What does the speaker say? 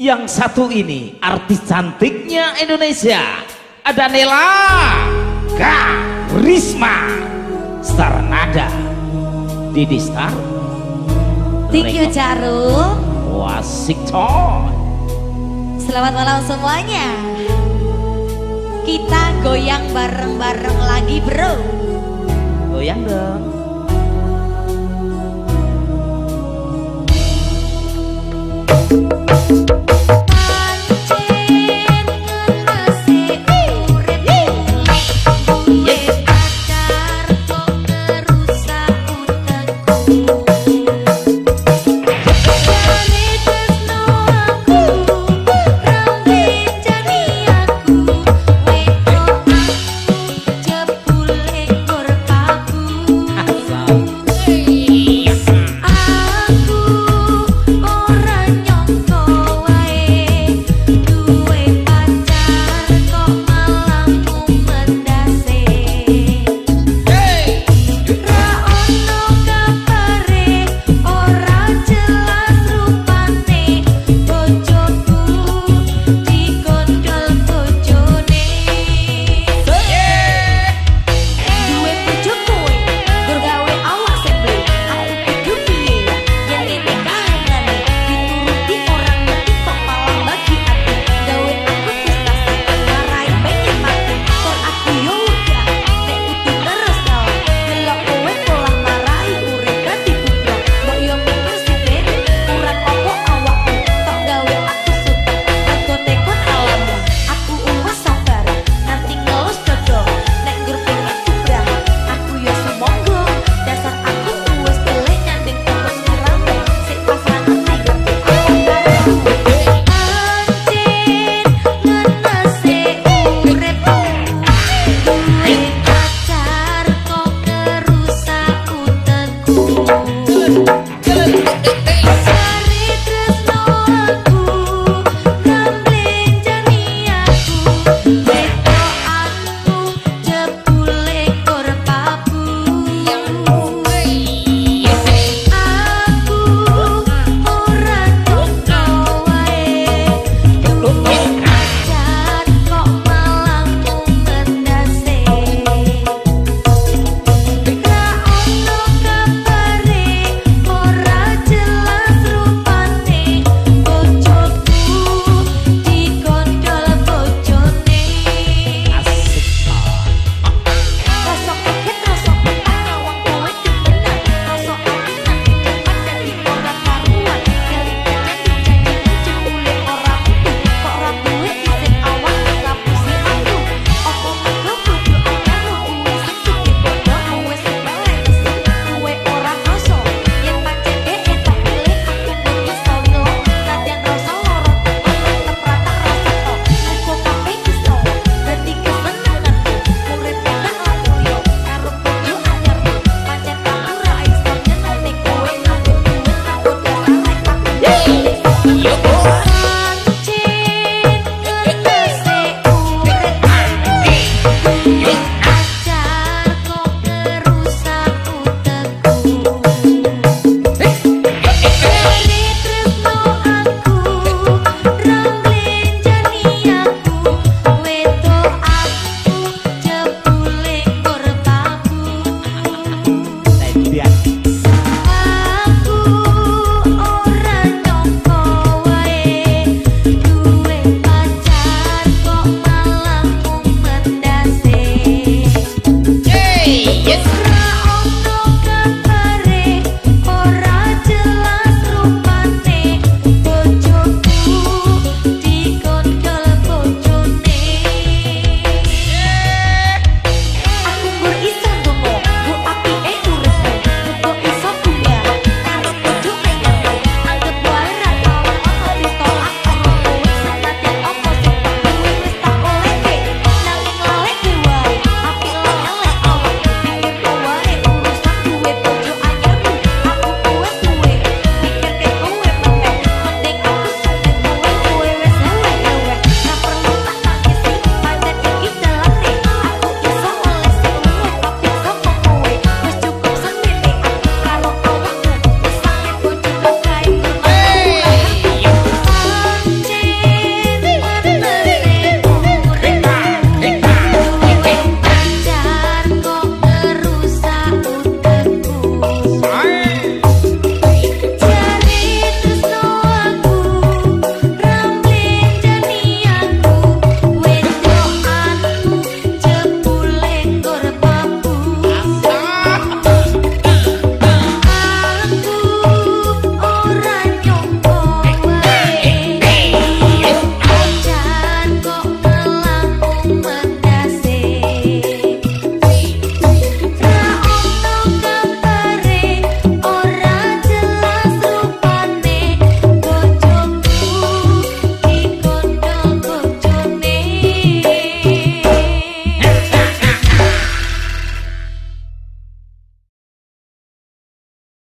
Yang satu ini artis cantiknya Indonesia. Ada Nela Risma Star Nada. Didi Star. Thank you Jarum Wasik Toy Selamat malam semuanya. Kita goyang bareng-bareng lagi bro.